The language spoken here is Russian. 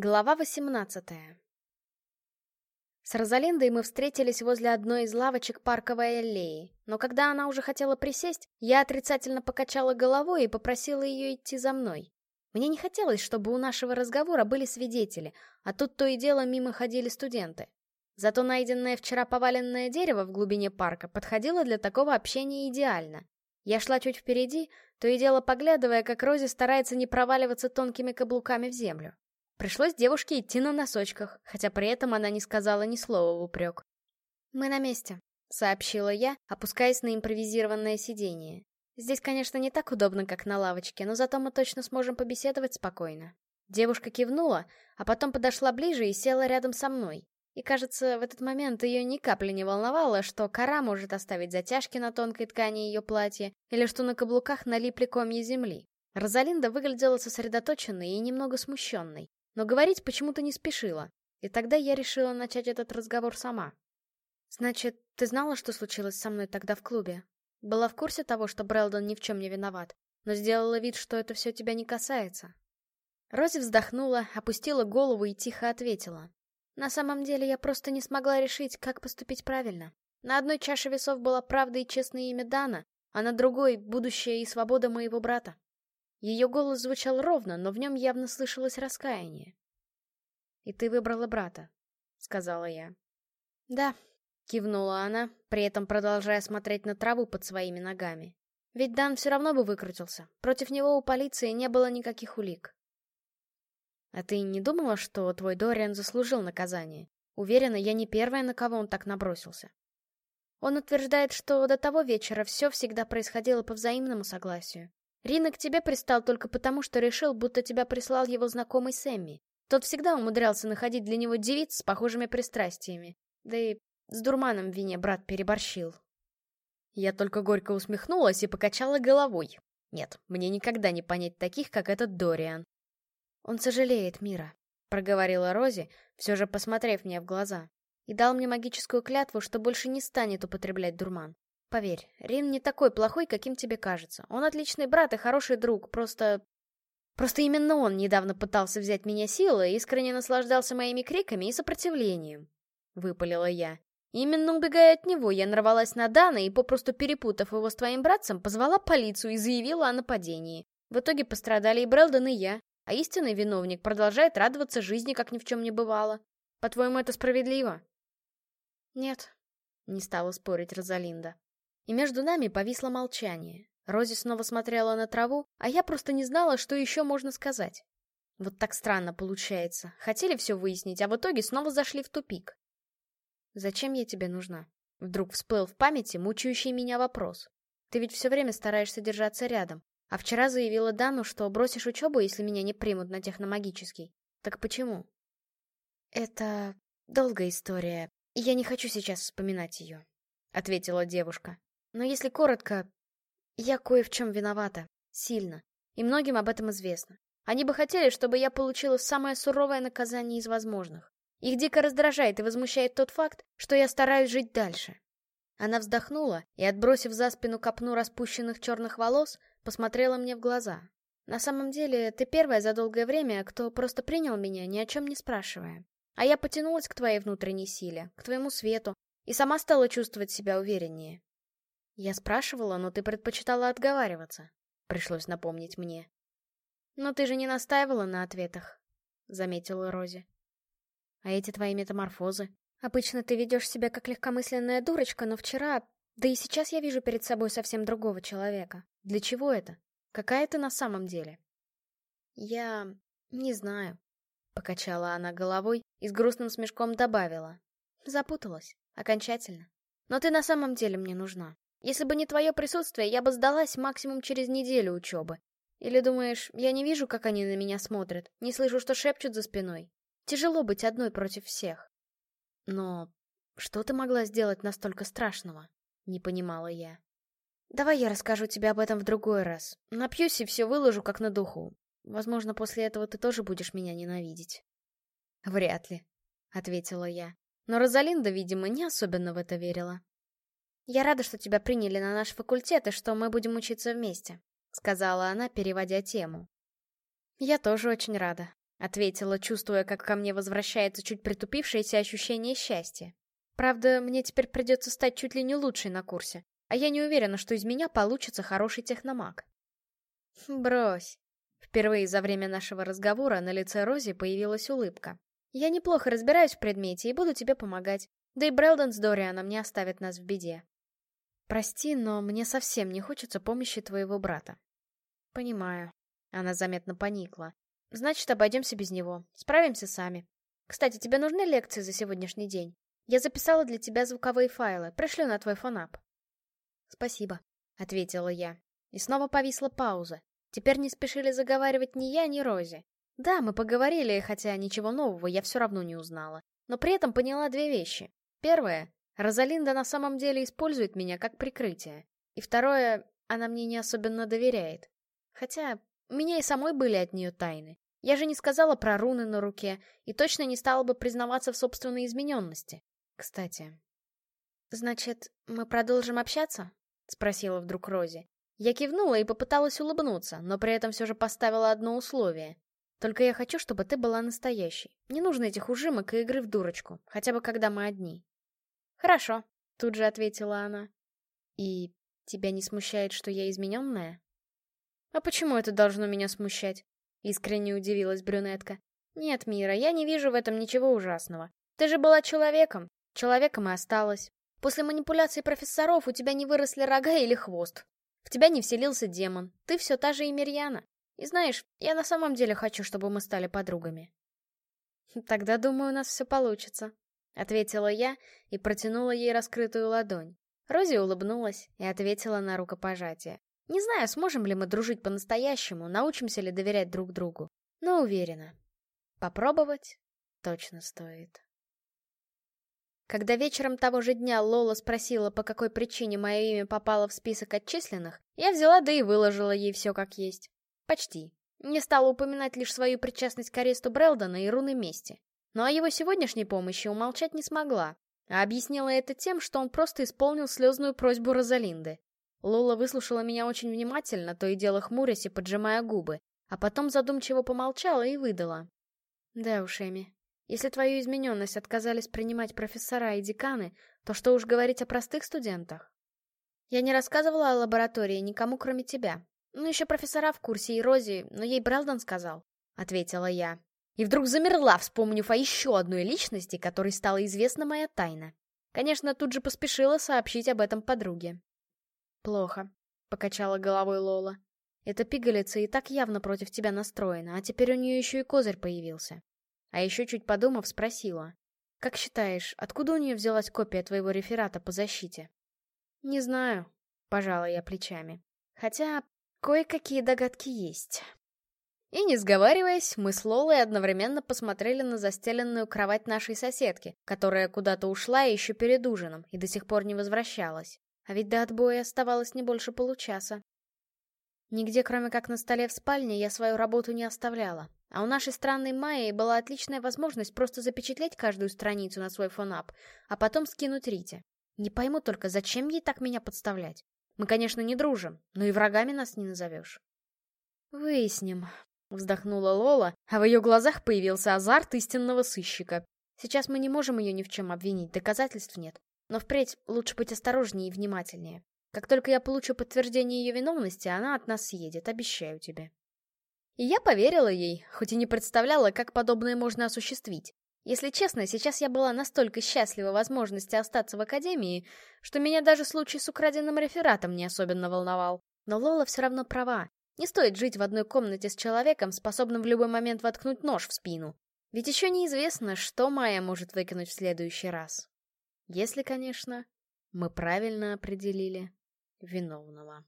Глава 18 С Розалиндой мы встретились возле одной из лавочек парковой аллеи, но когда она уже хотела присесть, я отрицательно покачала головой и попросила ее идти за мной. Мне не хотелось, чтобы у нашего разговора были свидетели, а тут то и дело мимо ходили студенты. Зато найденное вчера поваленное дерево в глубине парка подходило для такого общения идеально. Я шла чуть впереди, то и дело поглядывая, как Рози старается не проваливаться тонкими каблуками в землю. Пришлось девушке идти на носочках, хотя при этом она не сказала ни слова в упрек. «Мы на месте», — сообщила я, опускаясь на импровизированное сиденье. «Здесь, конечно, не так удобно, как на лавочке, но зато мы точно сможем побеседовать спокойно». Девушка кивнула, а потом подошла ближе и села рядом со мной. И, кажется, в этот момент ее ни капли не волновало, что кора может оставить затяжки на тонкой ткани ее платья, или что на каблуках налипли комья земли. Розалинда выглядела сосредоточенной и немного смущенной но говорить почему-то не спешила, и тогда я решила начать этот разговор сама. «Значит, ты знала, что случилось со мной тогда в клубе? Была в курсе того, что Брэлдон ни в чем не виноват, но сделала вид, что это все тебя не касается?» Рози вздохнула, опустила голову и тихо ответила. «На самом деле я просто не смогла решить, как поступить правильно. На одной чаше весов была правда и честное имя Дана, а на другой — будущее и свобода моего брата. Ее голос звучал ровно, но в нем явно слышалось раскаяние. «И ты выбрала брата», — сказала я. «Да», — кивнула она, при этом продолжая смотреть на траву под своими ногами. «Ведь Дан все равно бы выкрутился. Против него у полиции не было никаких улик». «А ты не думала, что твой Дориан заслужил наказание? Уверена, я не первая, на кого он так набросился». Он утверждает, что до того вечера все всегда происходило по взаимному согласию. Рина к тебе пристал только потому, что решил, будто тебя прислал его знакомый Сэмми. Тот всегда умудрялся находить для него девиц с похожими пристрастиями. Да и с дурманом в вине брат переборщил. Я только горько усмехнулась и покачала головой. Нет, мне никогда не понять таких, как этот Дориан. Он сожалеет Мира, проговорила Рози, все же посмотрев мне в глаза, и дал мне магическую клятву, что больше не станет употреблять дурман. Поверь, Рин не такой плохой, каким тебе кажется. Он отличный брат и хороший друг, просто... Просто именно он недавно пытался взять меня силой и искренне наслаждался моими криками и сопротивлением. Выпалила я. Именно убегая от него, я нарвалась на Дана и, попросту перепутав его с твоим братцем, позвала полицию и заявила о нападении. В итоге пострадали и Брэлдон, и я, а истинный виновник продолжает радоваться жизни, как ни в чем не бывало. По-твоему, это справедливо? Нет, не стала спорить Розалинда. И между нами повисло молчание. Рози снова смотрела на траву, а я просто не знала, что еще можно сказать. Вот так странно получается. Хотели все выяснить, а в итоге снова зашли в тупик. «Зачем я тебе нужна?» Вдруг всплыл в памяти мучающий меня вопрос. «Ты ведь все время стараешься держаться рядом. А вчера заявила Дану, что бросишь учебу, если меня не примут на техномагический. Так почему?» «Это долгая история, и я не хочу сейчас вспоминать ее», — ответила девушка. Но если коротко, я кое в чем виновата. Сильно. И многим об этом известно. Они бы хотели, чтобы я получила самое суровое наказание из возможных. Их дико раздражает и возмущает тот факт, что я стараюсь жить дальше. Она вздохнула и, отбросив за спину копну распущенных черных волос, посмотрела мне в глаза. На самом деле, ты первая за долгое время, кто просто принял меня, ни о чем не спрашивая. А я потянулась к твоей внутренней силе, к твоему свету, и сама стала чувствовать себя увереннее. Я спрашивала, но ты предпочитала отговариваться. Пришлось напомнить мне. Но ты же не настаивала на ответах, заметила Рози. А эти твои метаморфозы? Обычно ты ведешь себя как легкомысленная дурочка, но вчера... Да и сейчас я вижу перед собой совсем другого человека. Для чего это? Какая ты на самом деле? Я... не знаю. Покачала она головой и с грустным смешком добавила. Запуталась. Окончательно. Но ты на самом деле мне нужна. Если бы не твое присутствие, я бы сдалась максимум через неделю учебы. Или думаешь, я не вижу, как они на меня смотрят, не слышу, что шепчут за спиной? Тяжело быть одной против всех. Но что ты могла сделать настолько страшного? Не понимала я. Давай я расскажу тебе об этом в другой раз. Напьюсь и все выложу, как на духу. Возможно, после этого ты тоже будешь меня ненавидеть. Вряд ли, — ответила я. Но Розалинда, видимо, не особенно в это верила. «Я рада, что тебя приняли на наш факультет и что мы будем учиться вместе», — сказала она, переводя тему. «Я тоже очень рада», — ответила, чувствуя, как ко мне возвращается чуть притупившееся ощущение счастья. Правда, мне теперь придется стать чуть ли не лучшей на курсе, а я не уверена, что из меня получится хороший техномаг. Брось. Впервые за время нашего разговора на лице Рози появилась улыбка. Я неплохо разбираюсь в предмете и буду тебе помогать. Да и Брэлден с Дорианом не оставят нас в беде. Прости, но мне совсем не хочется помощи твоего брата. Понимаю. Она заметно поникла. Значит, обойдемся без него. Справимся сами. Кстати, тебе нужны лекции за сегодняшний день? Я записала для тебя звуковые файлы, пришлю на твой фонап. Спасибо, ответила я. И снова повисла пауза. Теперь не спешили заговаривать ни я, ни Рози. Да, мы поговорили, хотя ничего нового я все равно не узнала. Но при этом поняла две вещи. Первое, Розалинда на самом деле использует меня как прикрытие. И второе, она мне не особенно доверяет. Хотя, у меня и самой были от нее тайны. Я же не сказала про руны на руке, и точно не стала бы признаваться в собственной измененности. Кстати. Значит, мы продолжим общаться? Спросила вдруг Рози. Я кивнула и попыталась улыбнуться, но при этом все же поставила одно условие. Только я хочу, чтобы ты была настоящей. Не нужно этих ужимок и игры в дурочку, хотя бы когда мы одни. Хорошо, тут же ответила она. И тебя не смущает, что я измененная? А почему это должно меня смущать? Искренне удивилась брюнетка. Нет, Мира, я не вижу в этом ничего ужасного. Ты же была человеком, Человеком и осталась. После манипуляций профессоров у тебя не выросли рога или хвост. В тебя не вселился демон. Ты все та же Емельяна. И знаешь, я на самом деле хочу, чтобы мы стали подругами. Тогда, думаю, у нас все получится. Ответила я и протянула ей раскрытую ладонь. Рози улыбнулась и ответила на рукопожатие. Не знаю, сможем ли мы дружить по-настоящему, научимся ли доверять друг другу, но уверена. Попробовать точно стоит. Когда вечером того же дня Лола спросила, по какой причине мое имя попало в список отчисленных, я взяла да и выложила ей все как есть. Почти. Не стала упоминать лишь свою причастность к аресту Брэлдона и руны мести. Но о его сегодняшней помощи умолчать не смогла, а объяснила это тем, что он просто исполнил слезную просьбу Розалинды. Лола выслушала меня очень внимательно, то и дело хмурясь и поджимая губы, а потом задумчиво помолчала и выдала. Да уж, Эми, если твою измененность отказались принимать профессора и деканы, то что уж говорить о простых студентах? Я не рассказывала о лаборатории никому, кроме тебя. Ну, еще профессора в курсе и Рози, но ей Брэлдон сказал, — ответила я. И вдруг замерла, вспомнив о еще одной личности, которой стала известна моя тайна. Конечно, тут же поспешила сообщить об этом подруге. «Плохо», — покачала головой Лола. «Эта пигалица и так явно против тебя настроена, а теперь у нее еще и козырь появился. А еще чуть подумав, спросила. «Как считаешь, откуда у нее взялась копия твоего реферата по защите?» «Не знаю», — пожала я плечами. «Хотя кое-какие догадки есть». И не сговариваясь, мы с Лолой одновременно посмотрели на застеленную кровать нашей соседки, которая куда-то ушла еще перед ужином и до сих пор не возвращалась. А ведь до отбоя оставалось не больше получаса. Нигде, кроме как на столе в спальне, я свою работу не оставляла. А у нашей странной Майи была отличная возможность просто запечатлеть каждую страницу на свой фонап, а потом скинуть Рите. Не пойму только, зачем ей так меня подставлять? Мы, конечно, не дружим, но и врагами нас не назовешь. Выясним, вздохнула Лола, а в ее глазах появился азарт истинного сыщика. Сейчас мы не можем ее ни в чем обвинить, доказательств нет. Но впредь лучше быть осторожнее и внимательнее. Как только я получу подтверждение ее виновности, она от нас съедет, обещаю тебе. И я поверила ей, хоть и не представляла, как подобное можно осуществить. Если честно, сейчас я была настолько счастлива возможности остаться в академии, что меня даже случай с украденным рефератом не особенно волновал. Но Лола все равно права. Не стоит жить в одной комнате с человеком, способным в любой момент воткнуть нож в спину. Ведь еще неизвестно, что Майя может выкинуть в следующий раз. Если, конечно, мы правильно определили виновного.